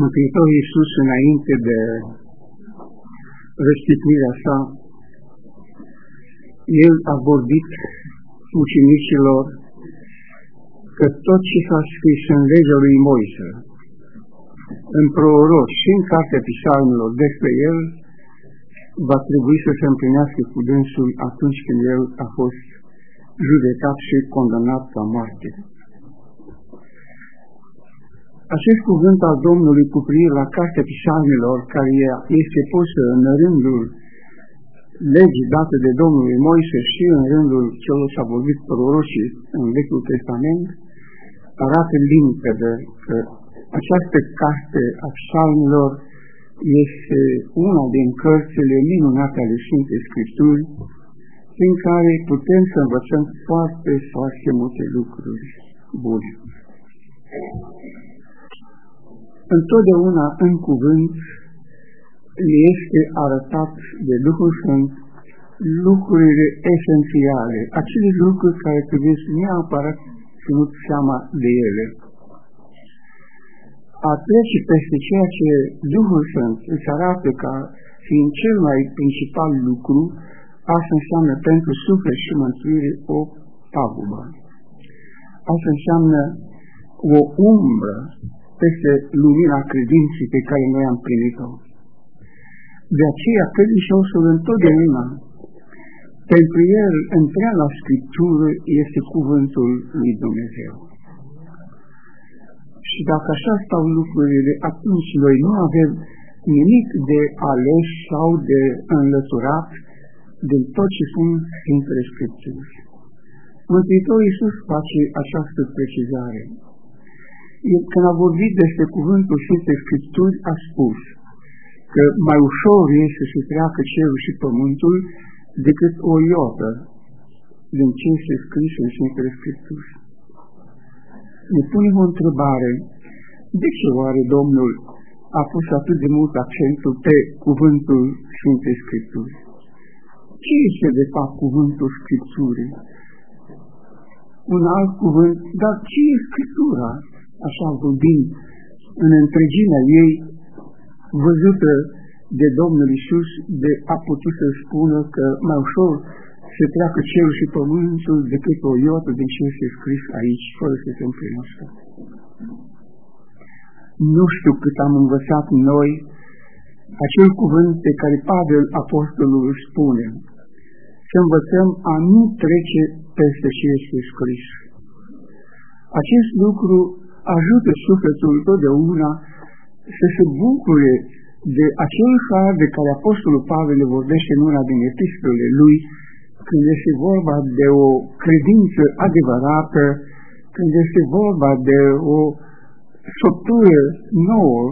Mântuitorul Iisus, înainte de răstignirea sa, El a vorbit ucenicilor că tot ce s-a scris în legea lui Moise, în proroc și în cartea psalmilor despre el, va trebui să se împlinească cu dânsul atunci când el a fost judecat și condamnat la moarte. Acest cuvânt al Domnului cu privire la cartea psalmilor, care este pusă în rândul legii date de Domnul Moise și în rândul celor ce a vorbit prorocii în Vechiul Testament, arată limpede că această carte a psalmilor este una din cărțile minunate ale Sfintei Scripturi, prin care putem să învățăm foarte, foarte multe lucruri bune. Întotdeauna în cuvânt este arătat de Duhul Sfânt lucrurile esențiale, acele lucruri care trebuie neapărat ținut seama de ele. A trece peste ceea ce Duhul Sfânt îți arată ca fiind cel mai principal lucru, asta înseamnă pentru suflet și mântuire o pagubă. Asta înseamnă o umbră peste lumina credinței pe care noi am primit-o. De aceea, credinciosul întotdeauna, pentru el, întreaga Scriptură este cuvântul lui Dumnezeu. Și dacă așa stau lucrurile, atunci noi nu avem nimic de ales sau de înlăturat din tot ce sunt Sfintele Scripturi. Mântuitorul Iisus face această precizare. El, când a vorbit despre cuvântul Sfintei Scripturi, a spus că mai ușor este să treacă cerul și pământul decât o iotă din ce este scris în Sfintele Scripturi. Ne punem o întrebare. De ce oare Domnul a pus atât de mult accentul pe cuvântul Sfintei Scripturi? Ce este de fapt cuvântul Scripturii? Un alt cuvânt, dar ce e Scriptura? Așa vorbind în întregimea ei, văzută de Domnul Isus, de a putut să spună că mai ușor se treacă cerul și pământul decât o iotă din ce este scris aici, fără să se împlinească. Nu știu cât am învățat noi acel cuvânt pe care Pavel Apostolul își spune, să învățăm a nu trece peste ce este scris. Acest lucru ajută sufletul totdeauna să se bucure de acel har de care Apostolul Pavel le vorbește în una din epistolele lui, când este vorba de o credință adevărată, când este vorba de o structură nouă,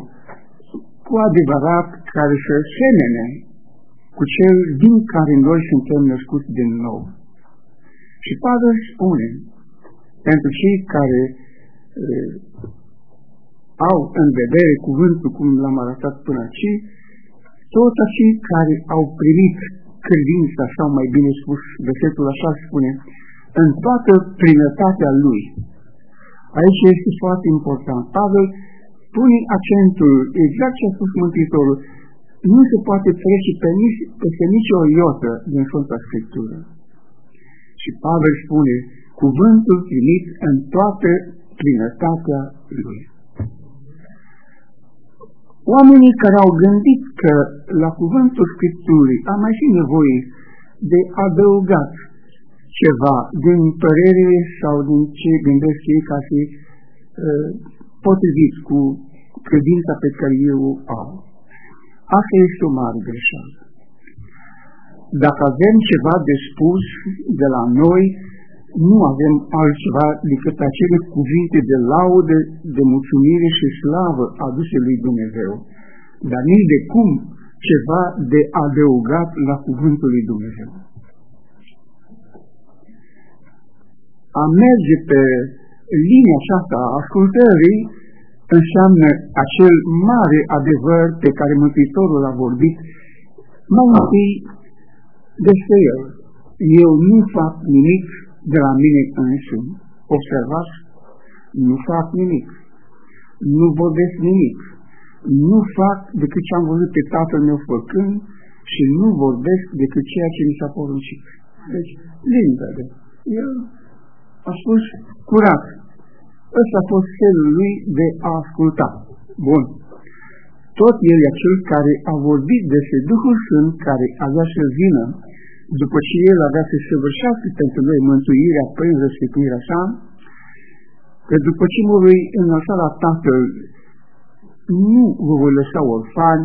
cu adevărat care să semene cu cel din care noi suntem născuți din nou. Și Pavel spune, pentru cei care uh, au în vedere cuvântul cum l-am arătat până aici, tot acei care au primit credința, sau mai bine spus, versetul așa spune, în toată plinătatea lui. Aici este foarte important. Pavel pune accentul, exact ce a spus Mântuitorul, nu se poate trece pe nici, peste nicio iotă din Sfânta Scriptură. Și Pavel spune, cuvântul primit în toată plinătatea lui. Oamenii care au gândit că la cuvântul Scripturii a mai fi nevoie de adăugat ceva din părere sau din ce gândesc ei ca fi uh, potrivit cu credința pe care eu o au. Asta este o mare greșeală. Dacă avem ceva de spus de la noi, nu avem altceva decât acele cuvinte de laudă, de mulțumire și slavă aduse lui Dumnezeu, dar nici de cum ceva de adăugat la cuvântul lui Dumnezeu. A merge pe linia aceasta a ascultării înseamnă acel mare adevăr pe care Mântuitorul a vorbit mai întâi despre el. Eu nu fac nimic de la mine însumi. Observați nu fac nimic, nu vorbesc nimic, nu fac decât ce am văzut pe tatăl meu făcând și nu vorbesc decât ceea ce mi s-a poruncit. Deci, limpede. El a spus curat. Ăsta a fost felul lui de a asculta. Bun. Tot el e acel care a vorbit despre Duhul Sfânt care avea să vină după ce el avea să săvârșească pentru noi mântuirea prin răsfătuirea sa, că după ce mă voi înălța la Tatăl, nu vă voi lăsa orfani,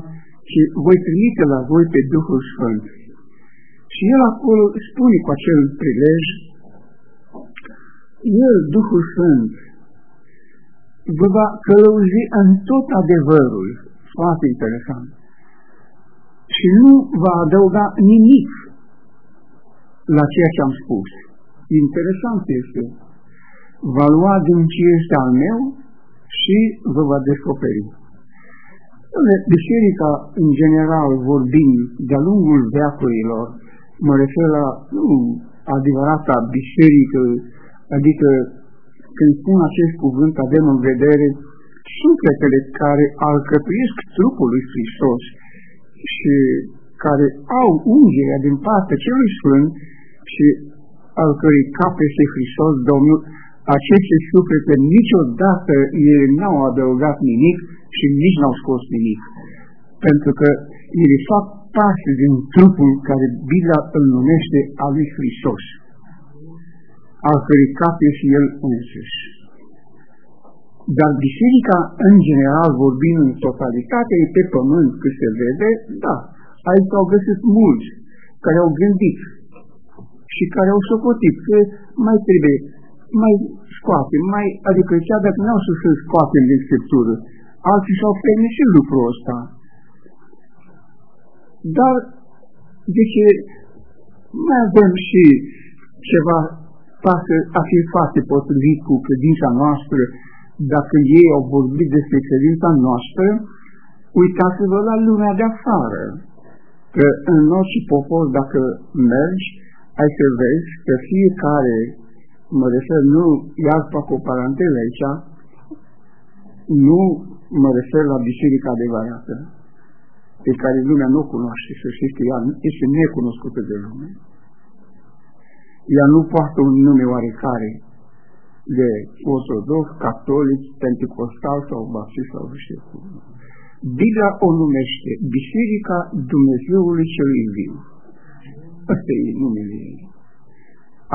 ci voi trimite la voi pe Duhul Sfânt. Și el acolo spune cu acel prilej, el, Duhul Sfânt, vă va călăuzi în tot adevărul, foarte interesant, și nu va adăuga nimic la ceea ce am spus. Interesant este, va lua din ce este al meu și vă va descoperi. Biserica, în general, vorbind, de-a lungul veacurilor, mă refer la nu, adevărata biserică, adică când spun acest cuvânt avem în vedere sufletele care alcătuiesc trupul lui Hristos și care au ungerea din partea celui Sfânt și al cărui cap este Hristos, Domnul, aceste suflete niciodată ele n-au adăugat nimic și nici n-au scos nimic. Pentru că ele fac parte din trupul care Biblia îl numește al lui Hristos, al cărui cap este El însuși. Dar biserica, în general, vorbind în totalitate, e pe pământ cât se vede, da, aici au găsit mulți care au gândit și care au socotit că mai trebuie, mai scoate, mai, adică chiar dacă nu au să se scoate din Scriptură, alții și-au permisit lucrul ăsta. Dar, deci, mai avem și ceva poate a fi foarte potrivit cu credința noastră, dacă ei au vorbit despre credința noastră, uitați-vă la lumea de afară, că în orice popor, dacă mergi, ai să vezi că fiecare, mă refer, nu, iar fac o paranteză aici, nu mă refer la biserica adevărată, pe care lumea nu o cunoaște, să știți că ea este necunoscută de lume. Ea nu poartă un nume oarecare de ortodox, catolic, pentecostal sau baptist sau nu știu cum. Biblia o numește Biserica Dumnezeului celui viu. Ăsta e numele ei.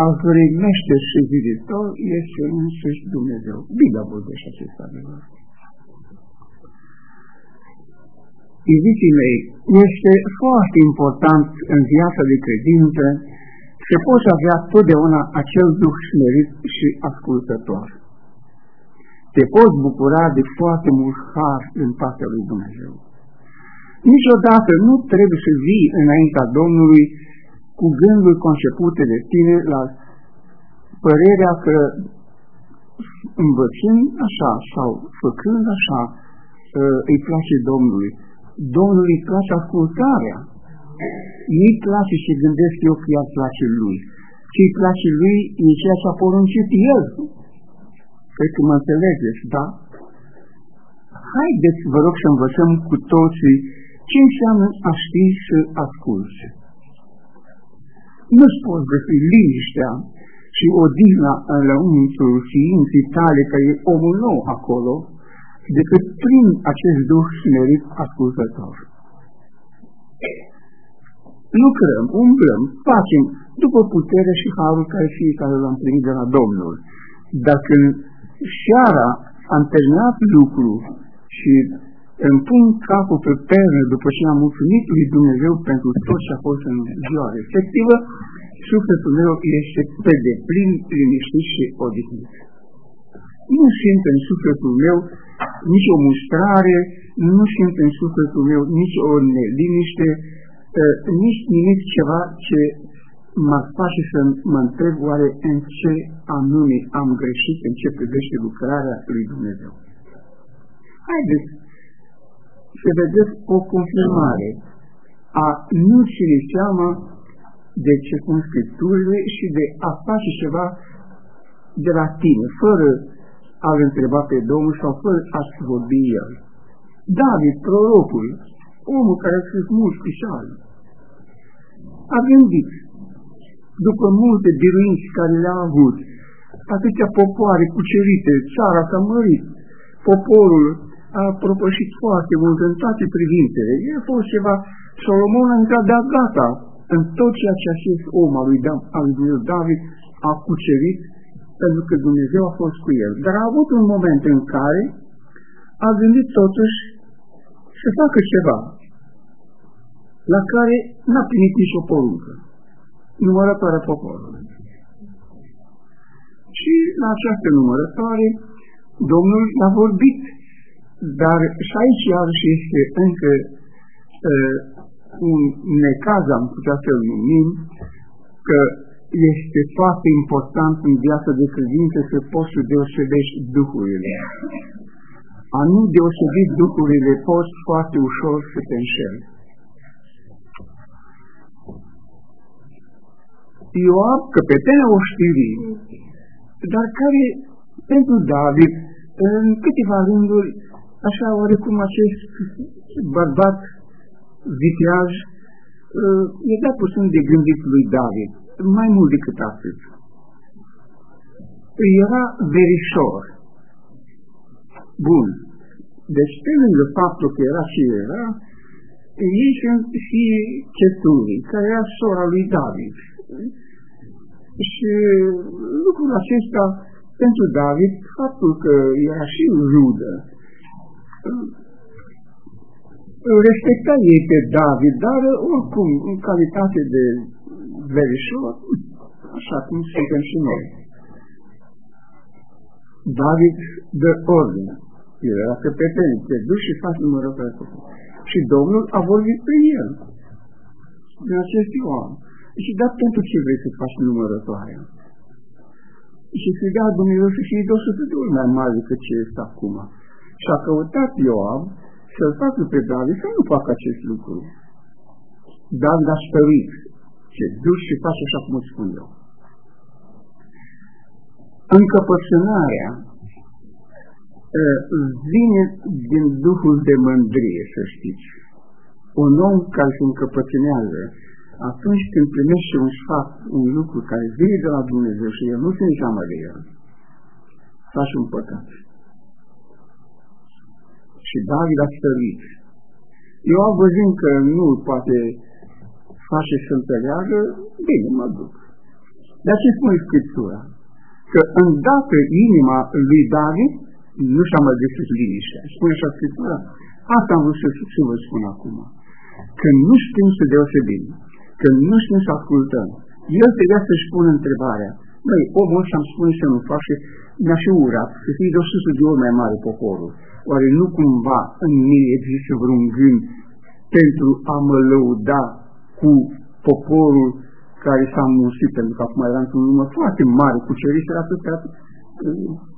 Al cărei meșter și vizitor este însuși Dumnezeu. Biblia vorbește acest adevăr. Iubiții mei, este foarte important în viața de credință să poți avea totdeauna acel duh smerit și ascultător. Te poți bucura de foarte mult har în partea lui Dumnezeu. Niciodată nu trebuie să vii înaintea Domnului cu gânduri concepute de tine la părerea că învățând așa sau făcând așa îi place Domnului. Domnului îi place ascultarea. Nu-i place și gândesc eu că i-ar place lui. Ce îi place lui e ceea ce a poruncit el. Cred că mă înțelegeți, da? Haideți, vă rog, să învățăm cu toții ce înseamnă a ști să asculți. Nu-ți poți găsi liniștea și odihna în lăuntru ființei tale, că e omul nou acolo, decât prin acest Duh smerit ascultător. Lucrăm, umblăm, facem după putere și harul care fiecare l-am primit de la Domnul. Dacă seara am terminat lucru și îmi pun capul pe pernă după ce am mulțumit lui Dumnezeu pentru tot ce a fost în ziua respectivă, sufletul meu este pe deplin liniștit și odihnit. Nu simt în sufletul meu nici o mustrare, nu simt în sufletul meu nici o neliniște, nici nimic ceva ce mă face să mă întreb oare în ce anume am greșit în ce privește lucrarea lui Dumnezeu. Haideți să vedeți o confirmare a nu ține seama de ce sunt Scripturile și de a face ceva de la tine, fără al întrebat pe Domnul sau fără a vorbi el. David, prorocul, omul care a scris mulți pișali, a gândit, după multe biruinți care le-a avut, atâtea popoare cucerite, țara s-a mărit, poporul a propășit foarte mult în toate privințele. El a fost ceva, Solomon a intrat de gata în tot ceea ce acest om al lui, al lui David a cucerit, pentru că Dumnezeu a fost cu el. Dar a avut un moment în care a gândit totuși să facă ceva la care n-a primit nici o poruncă, numărătoarea poporului. Și la această numărătoare Domnul a vorbit, dar și aici iarăși este încă uh, un necaz, am putea să-l numim, că este foarte important în viața de credință să poți să deosebești duhurile. A nu deosebi duhurile poți foarte ușor să te înșeli. Ioab, căpetenea oștirii, dar care pentru David, în câteva rânduri, așa oarecum acest bărbat viteaj, e dat puțin de gândit lui David, mai mult decât atât. Era verișor. Bun. Deci, pe lângă faptul că era și era, ei sunt și Cetului, care era sora lui David. Și lucrul acesta pentru David, faptul că era și rudă, respecta ei pe David, dar oricum, în calitate de verișor, așa cum suntem și noi. David dă ordine. El era căpetenit, te duci și faci numărul pe Și Domnul a vorbit pe el, din acest om. Și da pentru ce vrei să faci numărătoarea? Și să-i dea Dumnezeu să fie de 100 de ori mai mare decât ce este acum. Și a căutat Ioab să-l facă pe David să nu facă acest lucru. David a stărit ce duci și faci așa cum îți spun eu. Încăpățânarea vine din Duhul de mândrie, să știți. Un om care se încăpățânează atunci când primește un sfat, un lucru care vine de la Dumnezeu și el nu se înseamnă de el, faci un păcat. Și David a stărit. Eu am văzut că nu poate face să înțeleagă, bine, mă duc. Dar ce spune Scriptura? Că îndată inima lui David nu și-a mai găsit liniștea. Spune așa Scriptura? Asta am vrut să, să vă spun acum. Că nu știm să deosebim că nu știm să ascultăm. El trebuia să-și pună întrebarea. Măi, omul ăsta îmi spune să nu face, mi-a și urat, să fie de 100 de ori mai mare poporul. Oare nu cumva în mine există vreun gând pentru a mă lăuda cu poporul care s-a mulțit, pentru că acum era într-un număr foarte mare, cu ceriți era atât,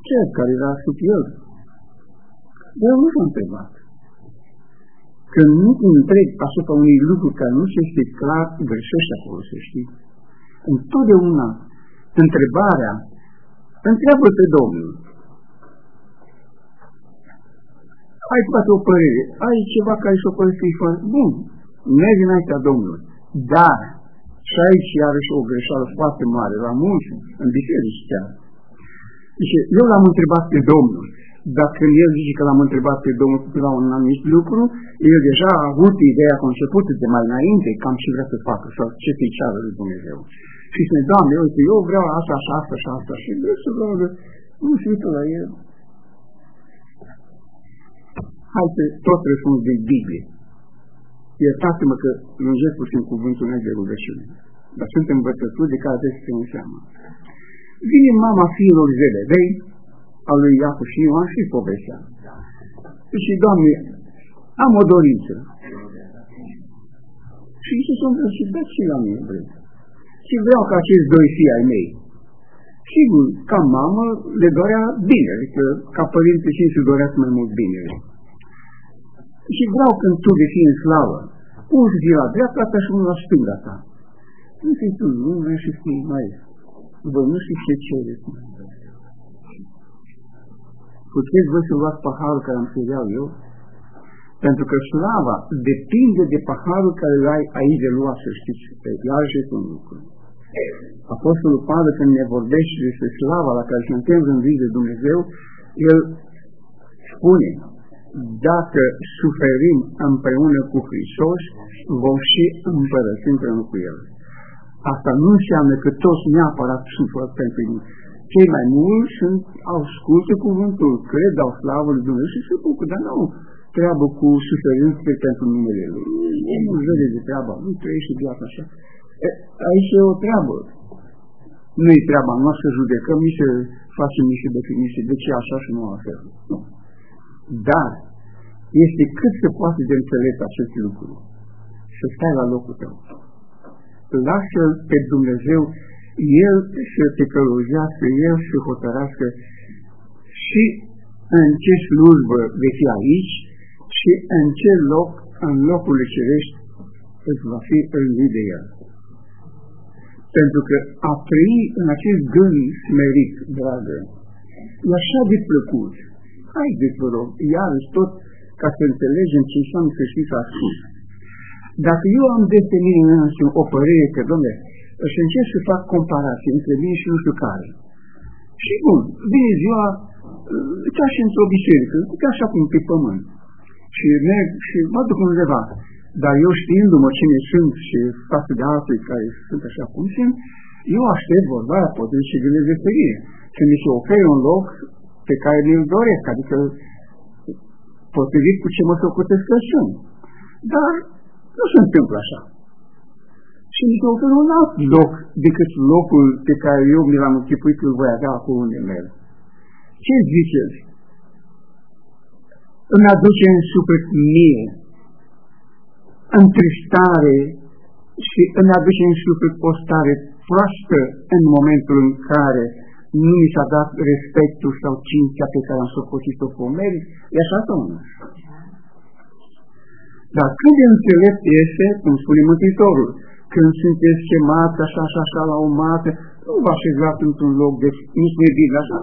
cer care era sub el. Dar nu s-a întrebat. Când nu întreb asupra unui lucru care nu este clar, greșește acolo, să știi. Întotdeauna, întrebarea, întreabă pe Domnul. Ai poate o părere, ai ceva care să o părere foarte bun, mergi înaintea Domnului. Dar, și aici iarăși o greșeală foarte mare, la mulți, în biserici chiar. Zice, eu l-am întrebat pe Domnul, dacă el zice că l-am întrebat pe Domnul la un anumit lucru, el deja a avut ideea concepută de mai înainte, cam ce vrea să facă sau ce se ceară lui Dumnezeu. Și spune, Doamne, uite, eu vreau asta și asta și asta și vreau să vreau de... Nu se uită la el. Hai să tot răspuns de Biblie. Iertați-mă că lungesc puțin cuvântul meu de rugăciune. Dar sunt învățături de care trebuie să se seama. Vine mama fiilor Zebedei, al lui Iacov și Ioan și povestea. Și, Doamne, am o dorință. Și Iisus a și dat și la mine vrei. Și vreau ca acești doi fii ai mei. Sigur, ca mamă le dorea bine, adică ca părinte și se dorea mai mult bine. Și vreau când tu de fii în slavă, unul să fie la dreapta ta și unul la stânga ta. Nu fii tu, nu vrei să fii mai. Vă nu știu ce cereți. puteți voi să luați paharul care am să iau eu? Pentru că slava depinde de paharul care îl ai aici de luat, să știți. Iarăși este un lucru. Apostolul Pavel când ne vorbește despre slava la care suntem rânduiți de Dumnezeu, el spune, dacă suferim împreună cu Hristos, vom și împărăți împreună cu El. Asta nu înseamnă că toți neapărat suferă pentru ei. Cei mai mulți sunt, ascultă cuvântul, cred, dau slavă lui Dumnezeu și se bucură, dar nu treabă cu suferințe pentru numele Lui. Nu vede de treaba, nu trăiește viața așa. E, aici e o treabă. Nu e treaba noastră să judecăm, nici să facem niște definiții de ce așa și nu așa. Nu. Dar este cât se poate de înțeles acest lucru. Să stai la locul tău. Lasă-L pe Dumnezeu, El să te călăuzească, El să hotărască și în ce slujbă vei fi aici și în ce loc, în locul cerești, îți va fi învit de El. Pentru că a trăi în acest gând smerit, dragă, e așa de plăcut. Haideți, vă rog, iarăși tot ca să înțelegem ce înseamnă să știți ascult. Dacă eu am despre mine însumi o părere că, domnule, și încerc să fac comparații între mine și nu știu care. Și bun, vine ziua, ca și într-o biserică, ca așa cum pe pământ. Și merg și mă duc undeva. Dar eu știindu-mă cine sunt și față de alții care sunt așa cum sunt, eu aștept vorba aia, poate și de veselie. Să mi se ofere un loc pe care mi-l doresc, adică potrivit cu ce mă socotesc că sunt. Dar nu se întâmplă așa. Și mi se oferă un alt loc decât locul pe care eu mi l-am închipuit că îl voi avea acolo unde merg. Ce ziceți? Îmi aduce în suflet mie întristare și îmi aduce în suflet o stare proastă în momentul în care nu mi s-a dat respectul sau cinstea pe care am socotit-o cu merit, e așa sau nu? Dar cât de înțelept este, cum spune Mântuitorul, când sunteți chemați așa, așa, așa la o masă, nu vă așezați într-un loc de nici de bine așa,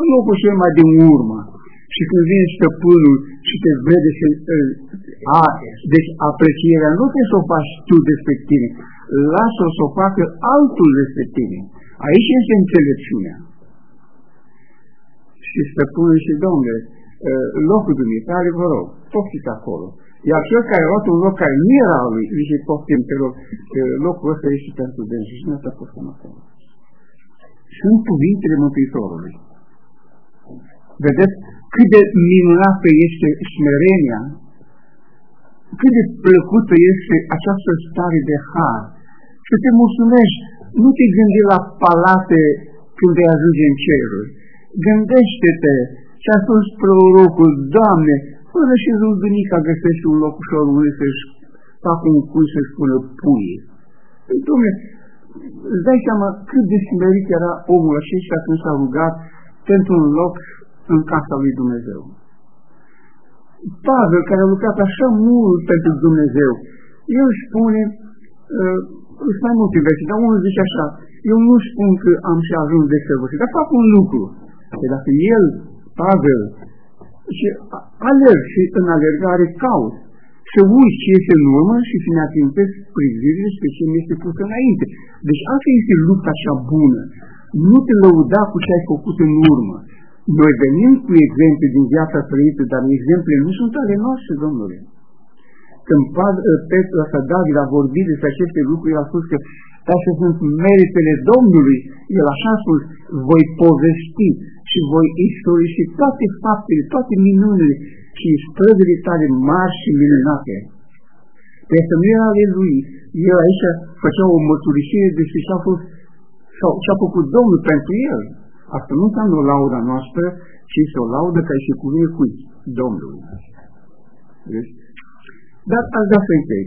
în locul cel mai din urmă. Și când vine stăpânul și te vede și a, deci aprecierea nu trebuie să o faci tu despre tine, lasă-o să o facă altul despre tine. Aici este înțelepciunea. Și stăpânul și domnule, locul dumneavoastră, vă rog, poftiți acolo. Iar cel care a luat un loc care nu era al lui, zice, poftim, te rog, locul ăsta este pentru dânsi și nu s-a pus acolo. Sunt cuvintele Mântuitorului. Vedeți cât de minunată este smerenia, cât de plăcută este această stare de har. Să te mulțumești, nu te gândi la palate când vei ajunge în ceruri. Gândește-te și a spus prorocul, Doamne, până și rugânica găsește un loc ușor unde să-și facă un cui să spună puie. Păi, Dom'le, îți dai seama cât de smerit era omul acesta când s-a rugat pentru un loc în casa lui Dumnezeu. Pavel, care a lucrat așa mult pentru Dumnezeu, el spune, uh, sunt mai multe versi, dar unul zice așa, eu nu spun că am și ajuns de săvârșit, dar fac un lucru. Că dacă el, Pavel, și alerg și în alergare caut, să uiți ce este în urmă și să ne atingesc privirile spre ce mi este pus înainte. Deci asta este lupta cea bună. Nu te lăuda cu ce ai făcut în urmă. Noi venim cu exemple din viața trăită, dar exemplele nu sunt ale noastre, domnule. Când Petru ăsta David a vorbit despre aceste lucruri, el a spus că astea sunt meritele Domnului. El așa a spus, voi povesti și voi istorisi toate faptele, toate minunile și străzile tale mari și minunate. Pentru nu era ale lui. El aici făcea o mărturisire despre ce a fost sau ce a făcut Domnul pentru el. Asta nu înseamnă o lauda noastră, ci este o laudă care se cuvine cu Domnului. Deci, dar aș da să închei.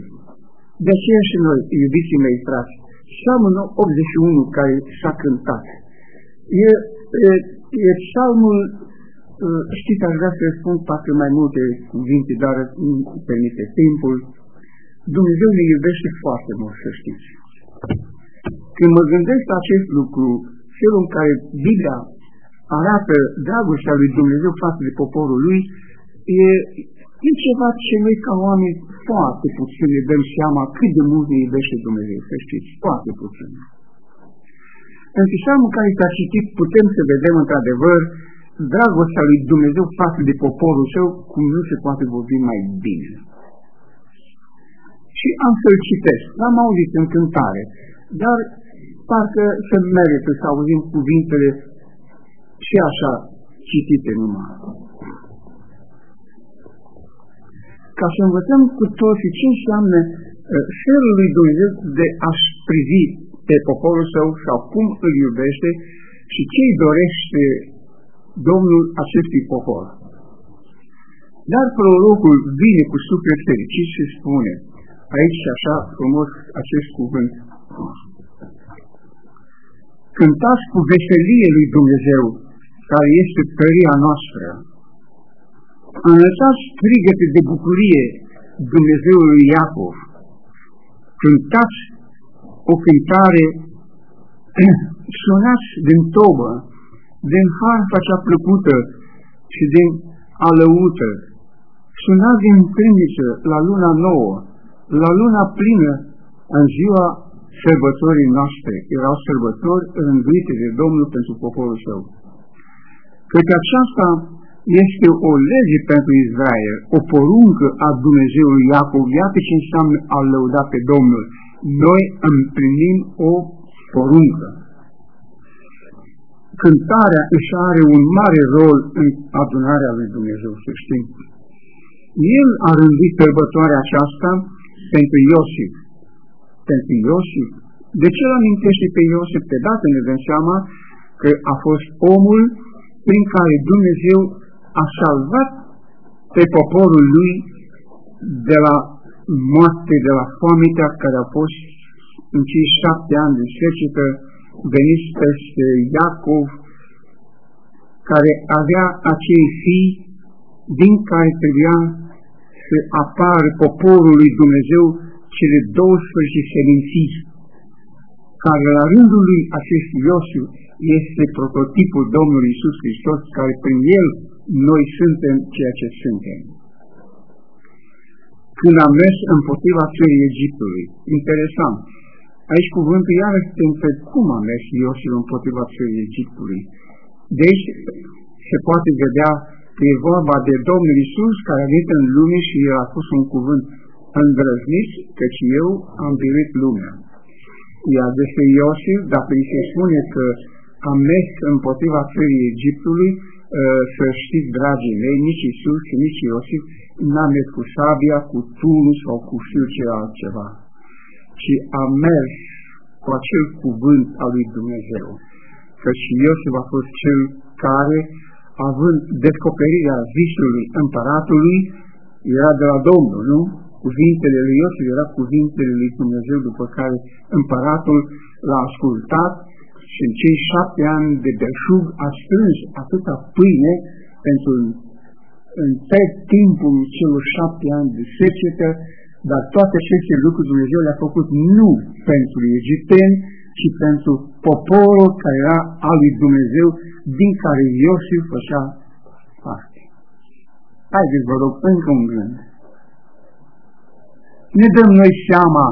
De aceea și noi, iubiții mei frați, Psalmul 81 care s-a cântat, e, e, e psalmul, știți, aș vrea să spun parcă mai multe cuvinte, dar nu permite timpul. Dumnezeu ne iubește foarte mult, să știți. Când mă gândesc la acest lucru, felul în care Biblia arată dragostea lui Dumnezeu față de poporul lui, e, e ceva ce noi ca oameni foarte puțin ne dăm seama cât de mult ne iubește Dumnezeu, să știți, foarte puțin. În psalmul care s-a citit putem să vedem într-adevăr dragostea lui Dumnezeu față de poporul său, cum nu se poate vorbi mai bine. Și am să-l citesc. L-am auzit în cântare, dar parcă se merită să auzim cuvintele și așa citite numai. Ca să învățăm cu toții ce înseamnă uh, felul lui Dumnezeu de a-și privi pe poporul său sau cum îl iubește și ce îi dorește Domnul acestui popor. Dar prorocul vine cu suflet fericit și spune, aici așa frumos acest cuvânt, Cântați cu veselie lui Dumnezeu, care este tăria noastră. Înălțați strigăte de bucurie Dumnezeului Iacov. Cântați o cântare, sunați din tobă, din harfa cea plăcută și din alăută. Sunați din primiță la luna nouă, la luna plină, în ziua sărbătorii noastre. Erau sărbători rânduite de Domnul pentru poporul său. Cred că aceasta este o lege pentru Israel, o poruncă a Dumnezeului Iacov. Iată ce înseamnă a lăuda pe Domnul. Noi împlinim o poruncă. Cântarea își are un mare rol în adunarea lui Dumnezeu, să știm. El a rândit sărbătoarea aceasta pentru Iosif. Pentru Iosif. De ce îl amintește pe Iosif? Pe dată ne dăm seama că a fost omul prin care Dumnezeu a salvat pe poporul lui de la moarte, de la foamea care a fost în cei șapte ani de secetă veniți peste Iacov, care avea acei fii din care trebuia să apară poporul lui Dumnezeu cele 12 seminții, care la rândul lui acest Iosif este prototipul Domnului Isus Hristos, care prin el noi suntem ceea ce suntem. Când am mers împotriva țării Egiptului, interesant, aici cuvântul iarăși te întreb cum a mers Iosif împotriva țării Egiptului. Deci se poate vedea că e vorba de Domnul Isus care a venit în lume și el a pus un cuvânt îndrăznit, căci eu am biruit lumea. Iar despre Iosif, dacă îi se spune că a mers împotriva țării Egiptului, ă, să știți, dragii mei, nici Isus și nici Iosif n-a mers cu sabia, cu tunul sau cu știu ce altceva, ci a mers cu acel cuvânt al lui Dumnezeu. Că și Iosif a fost cel care, având descoperirea visului împăratului, era de la Domnul, nu? Cuvintele lui Iosif era cuvintele lui Dumnezeu, după care împăratul l-a ascultat și în cei șapte ani de belșug a strâns atâta pâine pentru întreg timpul celor șapte ani de secetă, dar toate aceste lucruri Dumnezeu le-a făcut nu pentru egipteni, ci pentru poporul care era al lui Dumnezeu, din care Iosif făcea parte. Haideți, vă rog, încă un gând. Ne dăm noi seama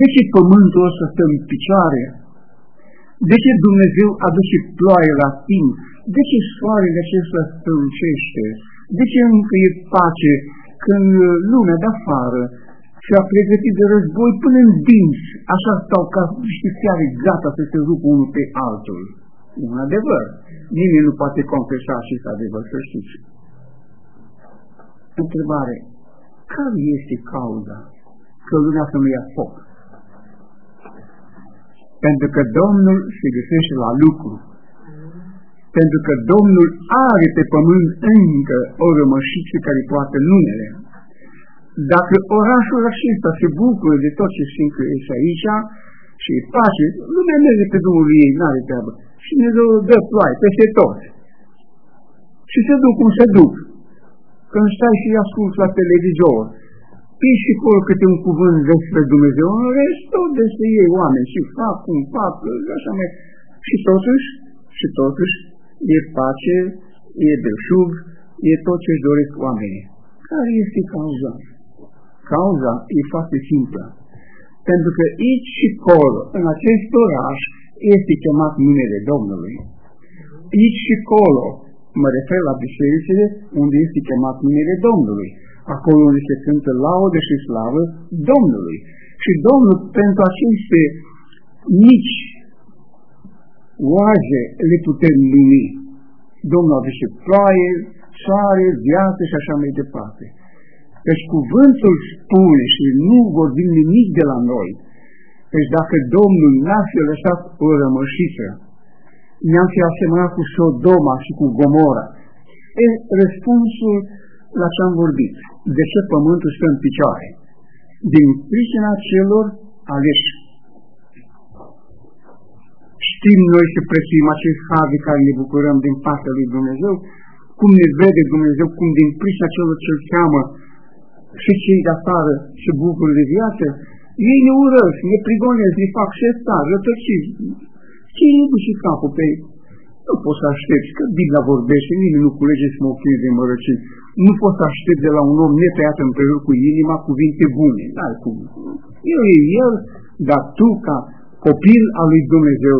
de ce pământul ăsta stă în picioare, de ce Dumnezeu aduce ploaie la timp? De ce soarele acesta strălucește? De ce încă e pace când lumea de afară și-a pregătit de război până în dinți, așa stau ca niște fiare gata să se rupă unul pe altul? E un adevăr. Nimeni nu poate confesa acest adevăr, să știți. Întrebare. Care este cauza că lumea să nu ia foc? Pentru că Domnul se găsește la lucru. Pentru că Domnul are pe pământ încă o rămășiță care poate numele. Dacă orașul acesta se bucură de tot ce simt că este aici și e pace, lumea merge pe drumul ei, n-are treabă. Și ne dă ploaie peste tot. Și se duc cum se duc. Când stai și asculți la televizor, Fii și acolo câte un cuvânt despre Dumnezeu, în rest tot despre ei oameni și fac cum fac, așa mai. Și totuși, și totuși, e pace, e belșug, e tot ce-și doresc oamenii. Care este cauza? Cauza e foarte simplă. Pentru că aici și acolo, în acest oraș, este chemat numele Domnului. Aici și acolo, mă refer la bisericile unde este chemat numele Domnului. Acolo unde se cântă laudă și slavă Domnului. Și Domnul, pentru aceste mici oaze, le putem numi. Domnul aduce ploaie, soare, viață și așa mai departe. Deci cuvântul spune și nu vorbim nimic de la noi. Deci dacă Domnul n-a fi lăsat o rămășiță, ne-am fi asemănat cu Sodoma și cu Gomora. E răspunsul la ce am vorbit. De ce pământul stă în picioare? Din pricina celor aleși. Știm noi să prețuim acest har de care ne bucurăm din partea lui Dumnezeu, cum ne vede Dumnezeu, cum din pricina celor ce-L cheamă și cei de afară se bucură de viață, ei ne urăsc, ne prigonesc, ne fac șesta, rătăciți. Ce e și capul pe ei? Nu poți să aștepți, că Biblia vorbește, nimeni nu culege smochinii de mărăcini. Nu poți să aștepți de la un om netăiat împrejur cu inima cuvinte bune. Da, cum? El e el, dar tu, ca copil al lui Dumnezeu,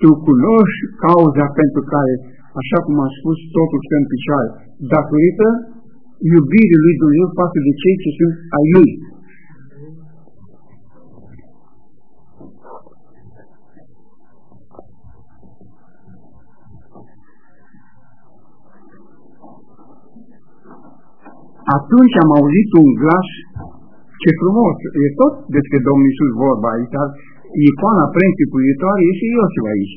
tu cunoști cauza pentru care, așa cum am spus, totul stă în picioare, datorită iubirii lui Dumnezeu față de cei ce sunt ai lui. Atunci am auzit un glas, ce frumos, e tot despre Domnul Iisus vorba aici, dar icoana preînchipuitoare este Iosif aici.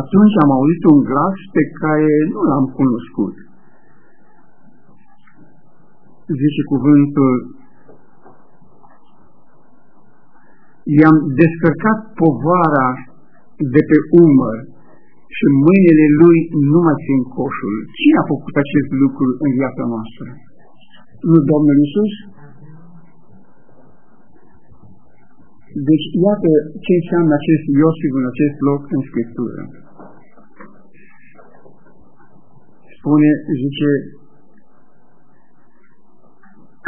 Atunci am auzit un glas pe care nu l-am cunoscut. Zice cuvântul, i-am descărcat povara de pe umăr și mâinile lui nu mai țin coșul. Cine a făcut acest lucru în viața noastră? Nu Domnul Iisus? Deci, iată ce înseamnă acest Iosif în acest loc în Scriptură. Spune, zice,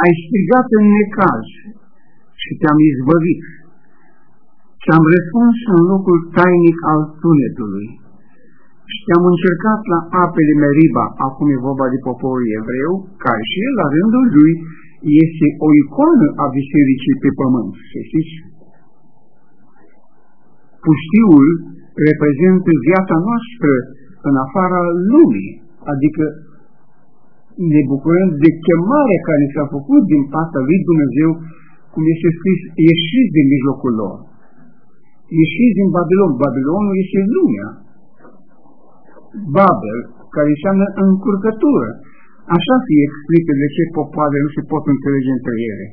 ai strigat în necaz și te-am izbăvit și am răspuns în locul tainic al sunetului și te-am încercat la apele Meriba, acum e vorba de poporul evreu, care și el, la rândul lui, este o icoană a bisericii pe pământ, să știți? Pustiul reprezintă viața noastră în afara lumii, adică ne bucurăm de chemarea care s-a făcut din partea lui Dumnezeu, cum este scris, ieșiți din mijlocul lor. Ieșiți din Babilon. Babilonul este lumea. Babel, care înseamnă încurcătură. Așa se explică de ce popoare nu se pot înțelege între ele.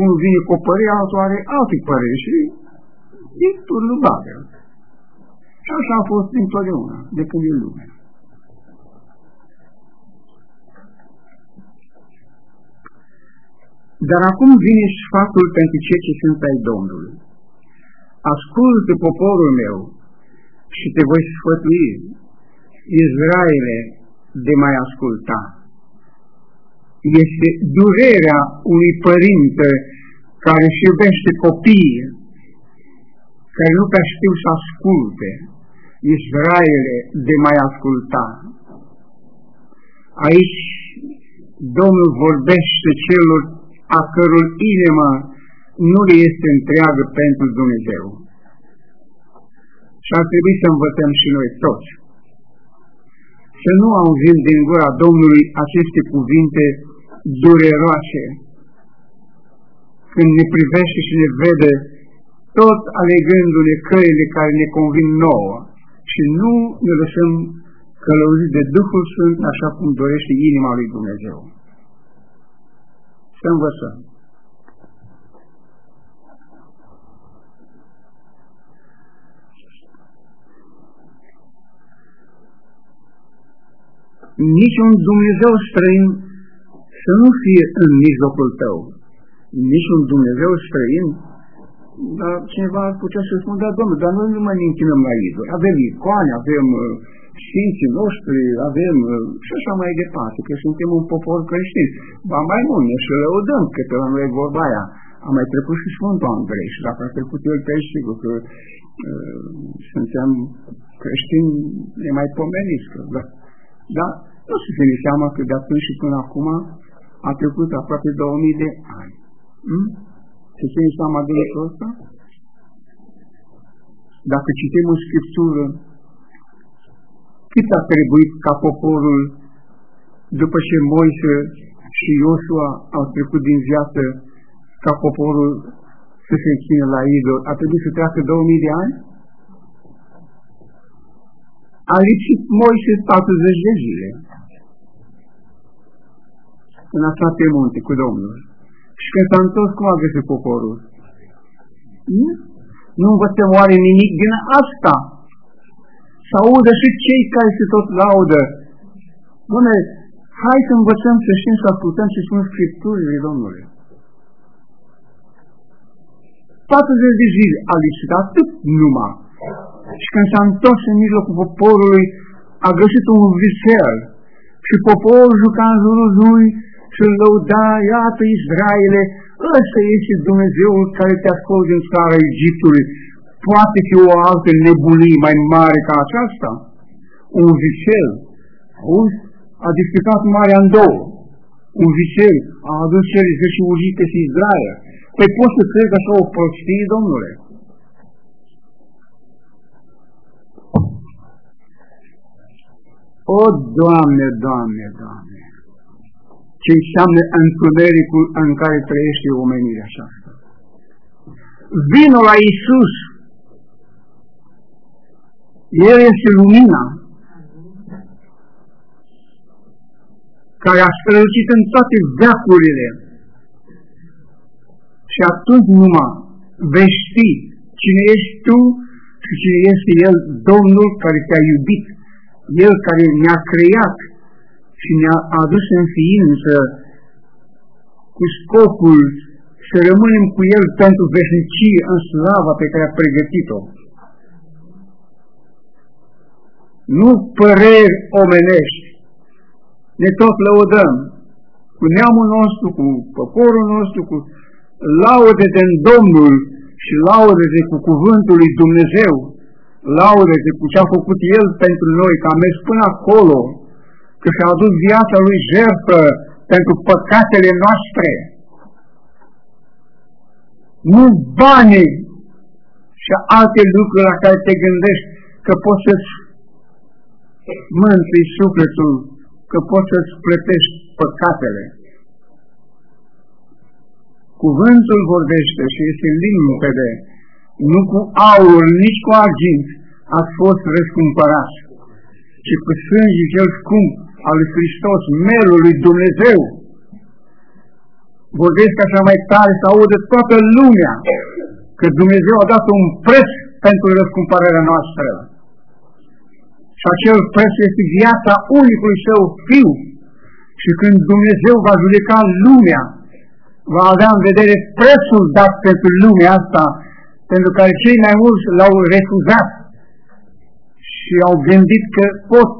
Unul vine cu o părere, altul are alte păreri și e turnul Babel. Și așa a fost întotdeauna, de când e lumea. Dar acum vine sfatul pentru cei ce sunt ai Domnului. Ascultă poporul meu și te voi sfătui, Izraele, de mai asculta. Este durerea unui părinte care își iubește copiii, care nu prea știu să asculte, Israele de mai asculta. Aici Domnul vorbește celor a căror inimă nu le este întreagă pentru Dumnezeu. Și ar trebui să învățăm și noi toți. Să nu auzim din gura Domnului aceste cuvinte dureroase, când ne privește și ne vede tot alegându-ne căile care ne convin nouă și nu ne lăsăm călăuziți de Duhul Sfânt așa cum dorește inima lui Dumnezeu să învățăm. Niciun Dumnezeu străin să nu fie în mijlocul tău. Niciun Dumnezeu străin dar cineva ar putea să spună, da, domnule, dar noi nu mai ne închinăm la idoli. Avem icoane, avem uh, Sfinții noștri avem și așa mai departe, că suntem un popor creștin. Ba mai mult, ne și lăudăm, că pe la noi e vorba aia. A mai trecut și Sfântul Andrei și dacă a trecut el pe aici, sigur că uh, suntem creștini mai pomeniți. Că, da. Dar nu se ține seama că de atunci și până acum a trecut aproape 2000 de ani. Hmm? Se ține seama de lucrul ăsta? Dacă citim în Scriptură, cât a trebuit ca poporul, după ce Moise și Iosua au trecut din viață, ca poporul să se țină la idol, a trebuit să treacă 2000 de ani? A lipsit Moise 40 de zile în așa pe munte cu Domnul. Și când s-a întors, cum a găsit poporul? Nu? Nu învățăm oare nimic din asta? Să audă și cei care se tot laudă. Bune, hai să învățăm să știm să ascultăm și spun Scripturile, Domnule. 40 de zile a lipsit atât numai. Și când s-a întors în mijlocul poporului, a găsit un visel. Și poporul juca în jurul lui și lăuda, iată Israele, ăsta este Dumnezeul care te-a scos din țara Egiptului. Poate fi o altă nebunie mai mare ca aceasta? Un visel. Auzi? A discutat Marea în două. Un visel a adus cele și urgite și Israel. Păi poți să crezi așa o prostie, domnule? O, Doamne, Doamne, Doamne! Ce înseamnă întunericul în care trăiește omenirea aceasta? Vino la Isus. El este lumina care a strălucit în toate veacurile și atunci numai vei ști cine ești tu și cine este El, Domnul care te-a iubit, El care ne-a creat și ne-a adus în ființă cu scopul să rămânem cu El pentru veșnicie în slava pe care a pregătit-o. Nu păreri omenești, ne tot lăudăm cu neamul nostru, cu poporul nostru, cu laude de Domnul și laude de cu cuvântul lui Dumnezeu, laude de cu ce a făcut El pentru noi, că a mers până acolo, că și-a adus viața Lui jertfă pentru păcatele noastre. Nu banii și alte lucruri la care te gândești că poți să-ți mântui sufletul, că poți să-ți plătești păcatele. Cuvântul vorbește și este limpede, nu cu aur, nici cu argint ați fost răscumpărați, ci cu sânge cel scump al lui Hristos, melul lui Dumnezeu. Vorbesc așa mai tare să audă toată lumea că Dumnezeu a dat un preț pentru răscumpărarea noastră. Și acel preț este viața unicului său fiu. Și când Dumnezeu va judeca lumea, va avea în vedere prețul dat pentru lumea asta, pentru care cei mai mulți l-au refuzat și au gândit că pot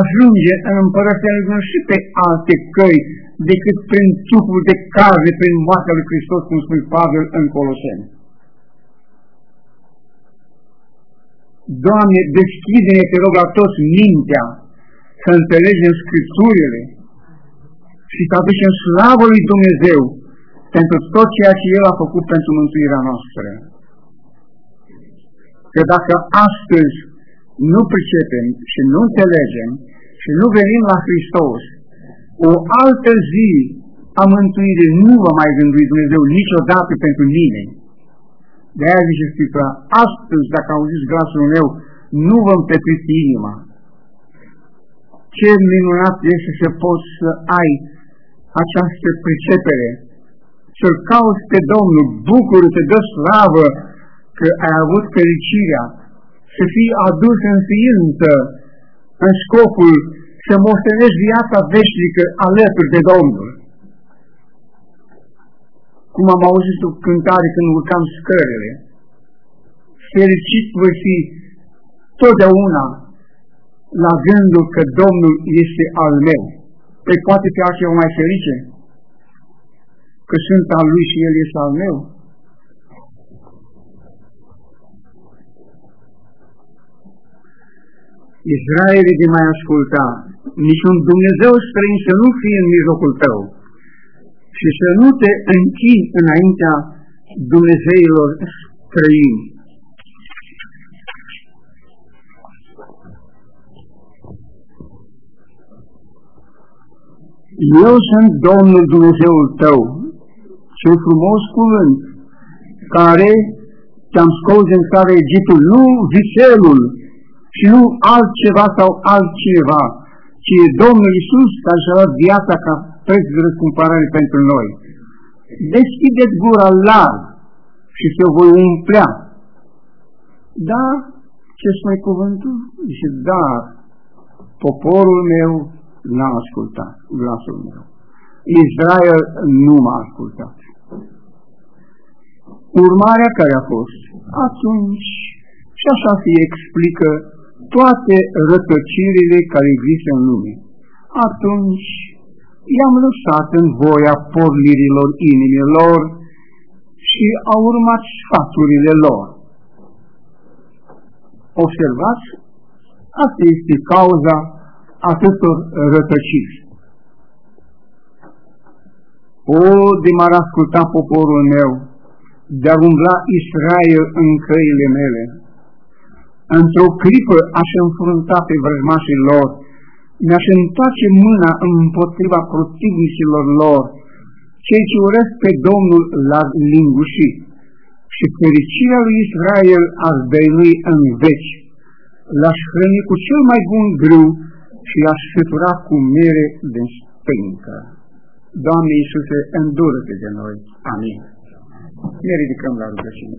ajunge în împărăția lui Dumnezeu și pe alte căi decât prin trupul de carne, prin moartea lui Hristos, cum spune Pavel în Coloseni. Doamne, deschide-ne, te rog, la toți mintea să înțelegem Scripturile și să aducem slavă lui Dumnezeu pentru tot ceea ce El a făcut pentru mântuirea noastră. Că dacă astăzi nu pricepem și nu înțelegem și nu venim la Hristos, o altă zi a mântuirii nu va mai gândui Dumnezeu niciodată pentru nimeni. De aia zice Scriptura, astăzi, dacă auziți glasul meu, nu vă împetriți inima. Ce minunat este să poți să ai această pricepere, să-L cauți pe Domnul, bucură-te, dă slavă că ai avut fericirea să fii adus în ființă în scopul să moștenești viața veșnică alături de Domnul. Cum am auzit o cântare când urcam scările, fericit voi fi totdeauna la gândul că Domnul este al meu. Pe poate fi altceva mai ferice? Că sunt al lui și el este al meu? Israele de mai asculta, niciun Dumnezeu străin să nu fie în mijlocul tău. Și să nu te închini înaintea Dumnezeilor străini. Eu sunt Domnul Dumnezeul tău, ce frumos cuvânt, care te-am scos din țara Egiptul, nu viselul, și nu altceva sau altcineva, ci e Domnul Isus care și-a dat viața ca preț de răscumpărare pentru noi. Deschideți gura larg și se voi umplea. Da, ce spune cuvântul? Și da, poporul meu n-a ascultat glasul meu. Israel nu m-a ascultat. Urmarea care a fost? Atunci, și așa se explică toate rătăcirile care există în lume. Atunci i-am lăsat în voia pornirilor inimilor și au urmat sfaturile lor. Observați, asta este cauza atâtor rătăciri. O, de m-ar asculta poporul meu, de-ar umbla Israel în căile mele, într-o clipă aș înfrunta pe vrăjmașii lor, mi-aș întoarce mâna împotriva protivnicilor lor, cei ce urăsc pe Domnul l-ar linguși și fericirea lui Israel ar dăinui în veci. L-aș hrăni cu cel mai bun grâu și l-aș sătura cu mere de stâncă. Doamne Iisuse, îndură-te de noi. Amin. Ne ridicăm la rugăciune.